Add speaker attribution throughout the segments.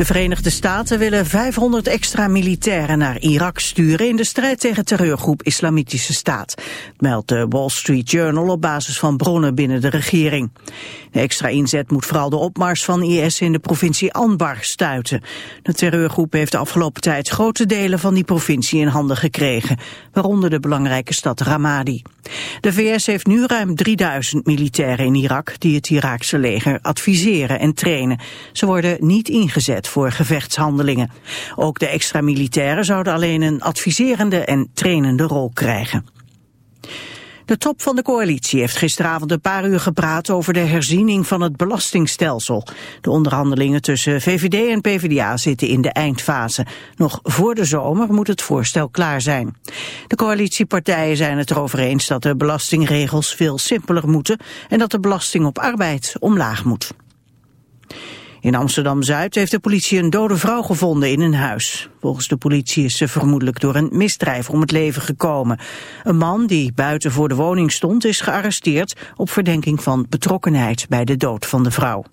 Speaker 1: De Verenigde Staten willen 500 extra militairen naar Irak sturen... in de strijd tegen terreurgroep Islamitische Staat. meldt de Wall Street Journal op basis van bronnen binnen de regering. De extra inzet moet vooral de opmars van IS in de provincie Anbar stuiten. De terreurgroep heeft de afgelopen tijd grote delen van die provincie in handen gekregen. Waaronder de belangrijke stad Ramadi. De VS heeft nu ruim 3000 militairen in Irak... die het Iraakse leger adviseren en trainen. Ze worden niet ingezet voor gevechtshandelingen. Ook de extra militairen zouden alleen een adviserende en trainende rol krijgen. De top van de coalitie heeft gisteravond een paar uur gepraat over de herziening van het belastingstelsel. De onderhandelingen tussen VVD en PvdA zitten in de eindfase. Nog voor de zomer moet het voorstel klaar zijn. De coalitiepartijen zijn het erover eens dat de belastingregels veel simpeler moeten en dat de belasting op arbeid omlaag moet. In Amsterdam-Zuid heeft de politie een dode vrouw gevonden in een huis. Volgens de politie is ze vermoedelijk door een misdrijf om het leven gekomen. Een man die buiten voor de woning stond is gearresteerd op verdenking van betrokkenheid bij de dood van de vrouw.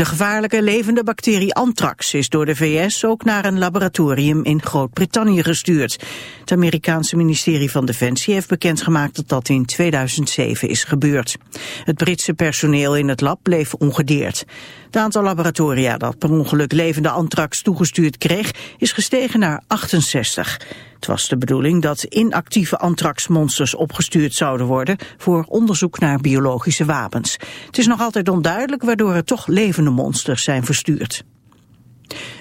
Speaker 1: De gevaarlijke levende bacterie anthrax is door de VS ook naar een laboratorium in Groot-Brittannië gestuurd. Het Amerikaanse ministerie van Defensie heeft bekendgemaakt dat dat in 2007 is gebeurd. Het Britse personeel in het lab bleef ongedeerd. Het aantal laboratoria dat per ongeluk levende anthrax toegestuurd kreeg is gestegen naar 68. Het was de bedoeling dat inactieve anthraxmonsters opgestuurd zouden worden voor onderzoek naar biologische wapens. Het is nog altijd onduidelijk waardoor er toch levende monsters zijn verstuurd.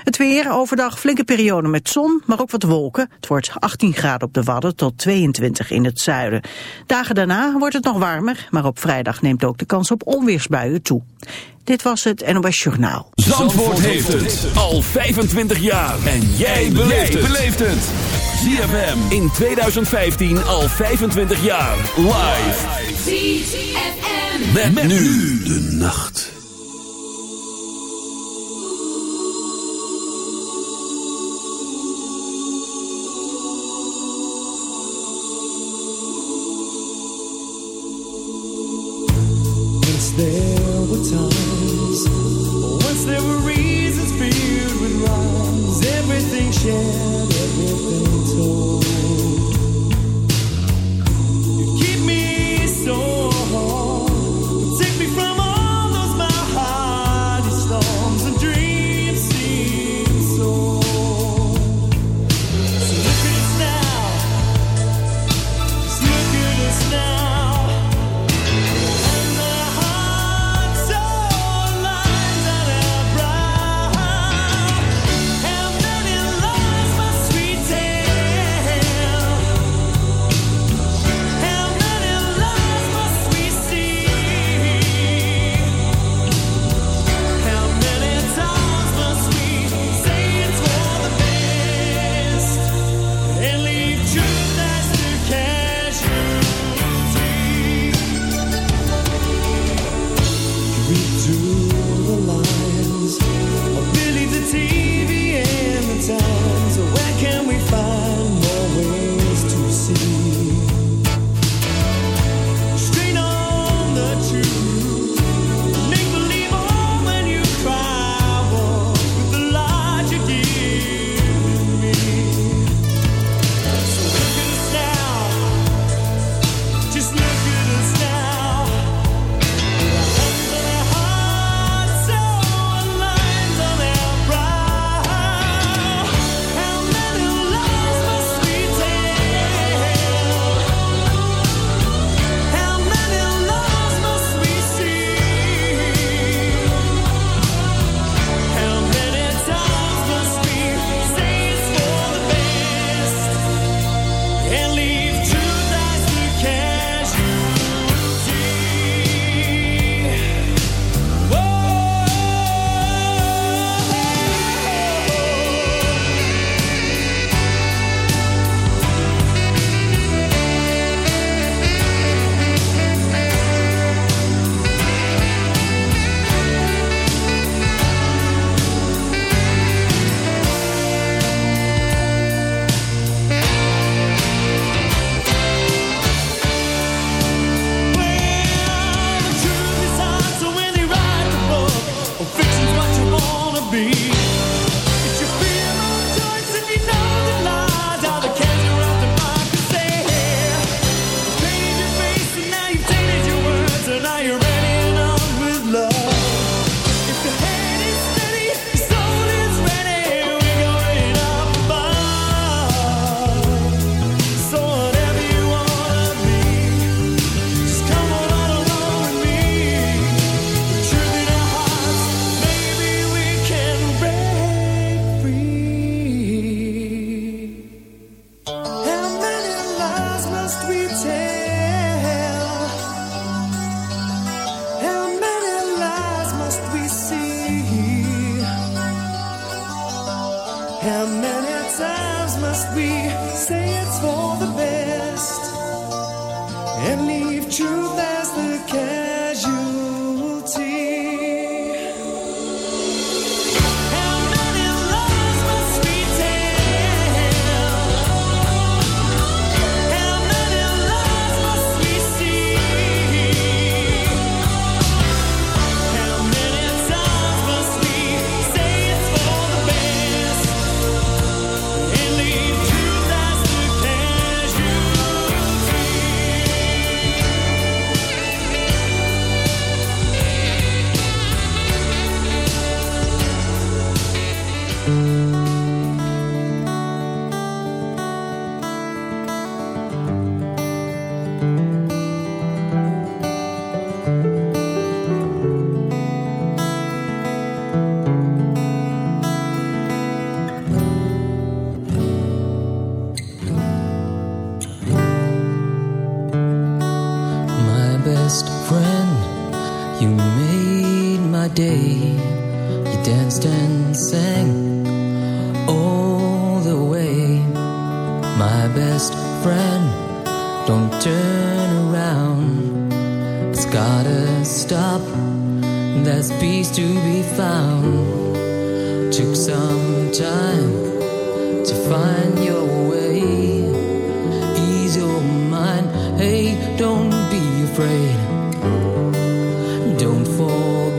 Speaker 1: Het weer, overdag flinke periode met zon, maar ook wat wolken. Het wordt 18 graden op de Wadden tot 22 in het zuiden. Dagen daarna wordt het nog warmer, maar op vrijdag neemt ook de kans op onweersbuien toe. Dit was het NOS Journaal.
Speaker 2: Zandvoort, heeft het al 25 jaar. En jij beleeft het. ZFM in 2015 al 25 jaar. Live. ZFM. met nu de nacht.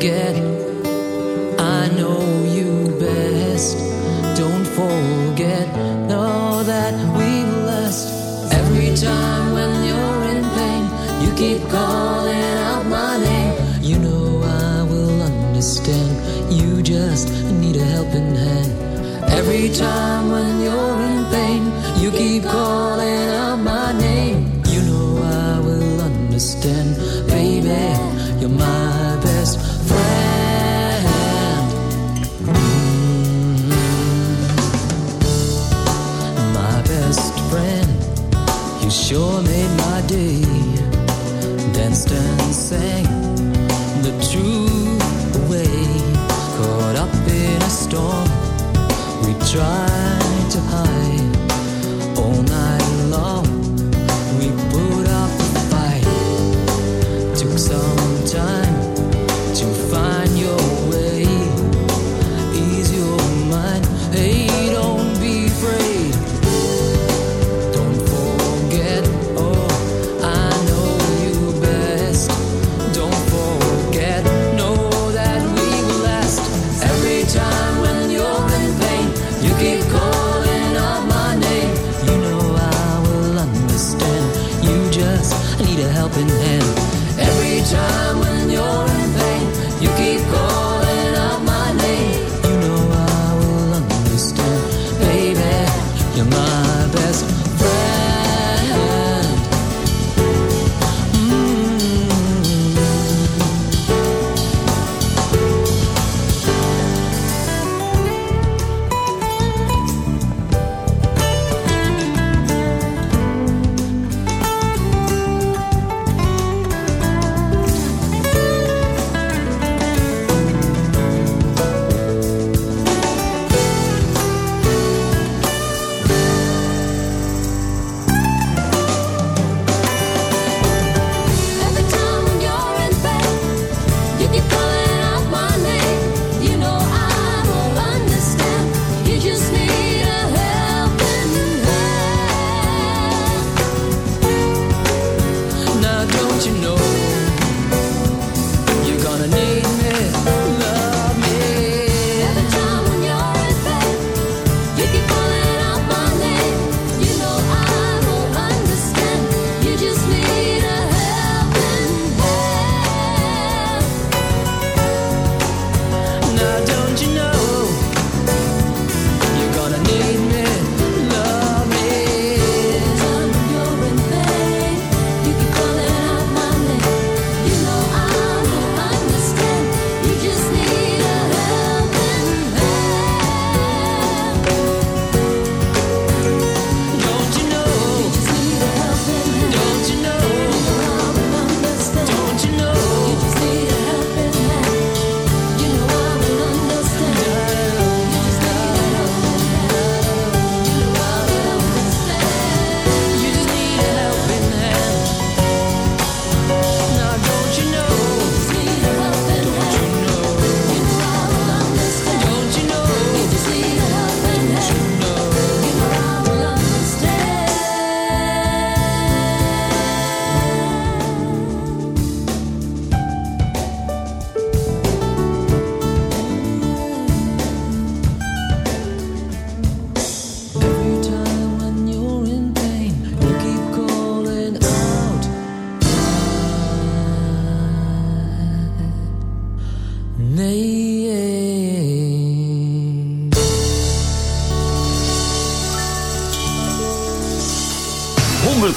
Speaker 2: get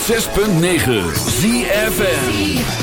Speaker 3: 106.9 ZFN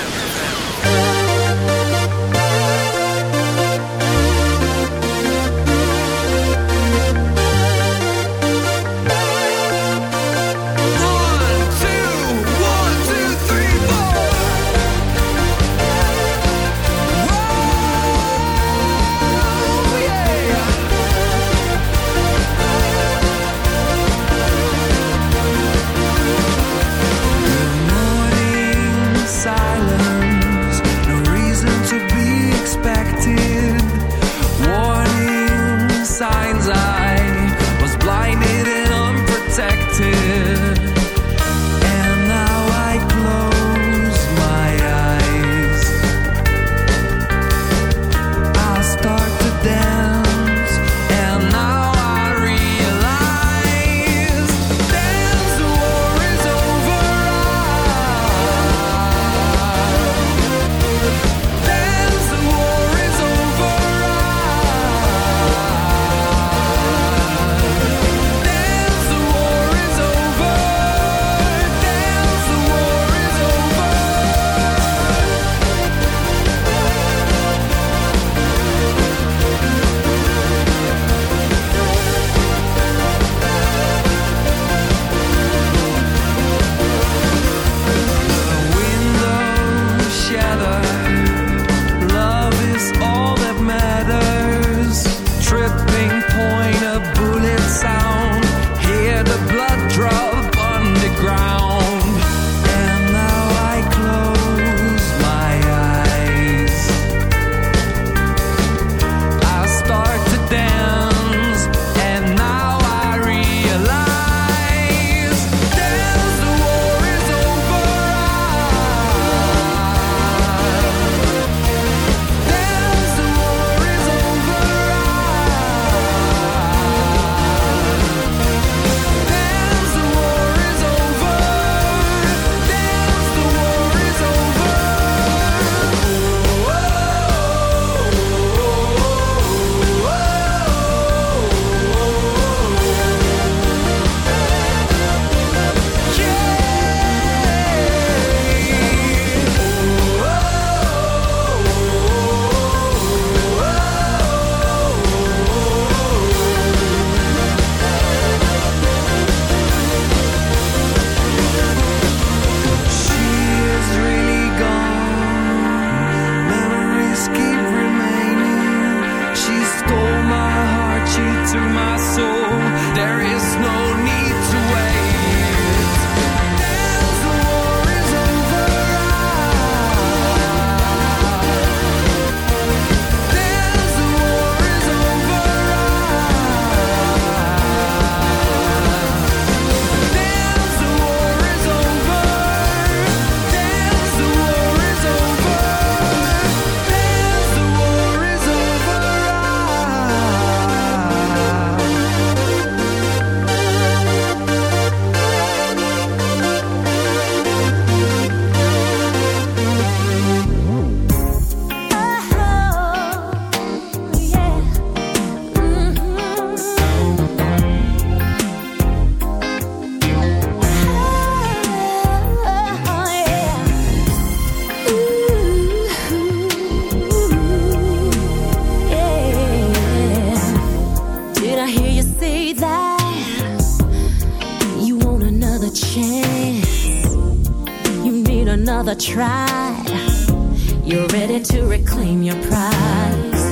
Speaker 4: claim your prize.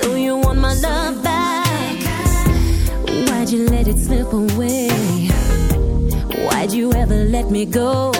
Speaker 4: So you want my love back? Why'd you let it slip away? Why'd you ever let me go?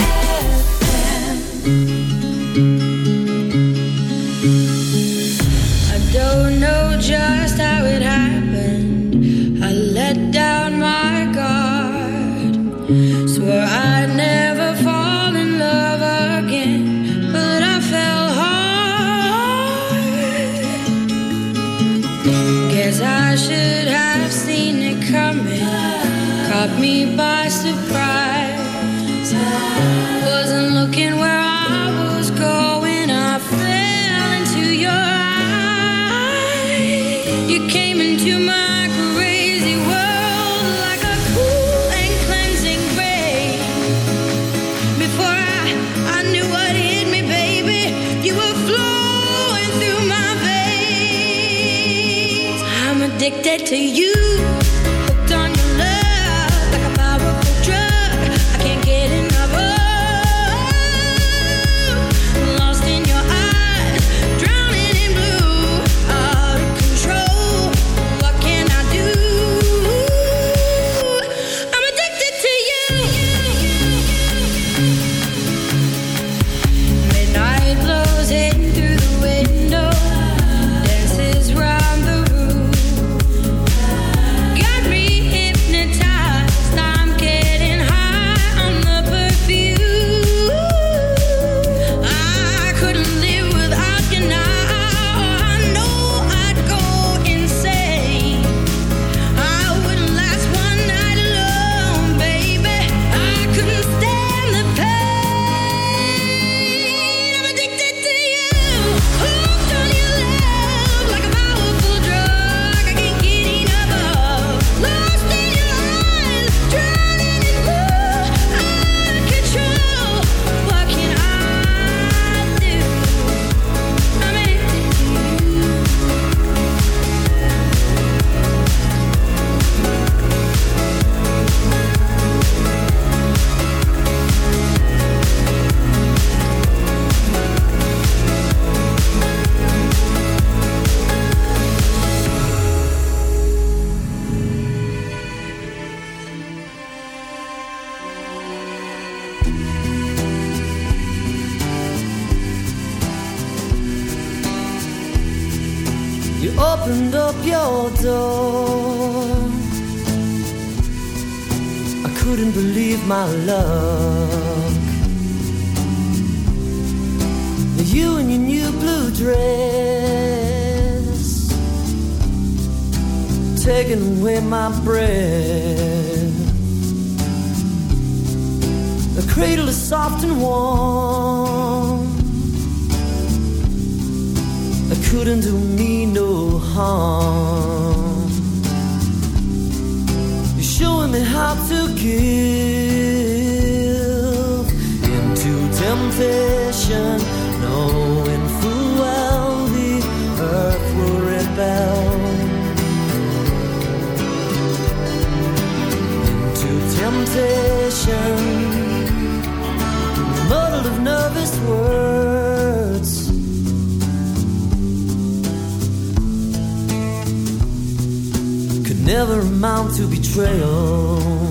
Speaker 5: Temptation, knowing full well the earth will rebel. Into temptation, muddled of nervous words. could never amount to betrayal.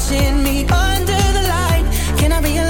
Speaker 6: Watching me under the light. Can I be